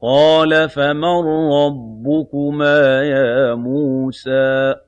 قَالَ فَمَن رَّبُّكُمَا يَا مُوسَىٰ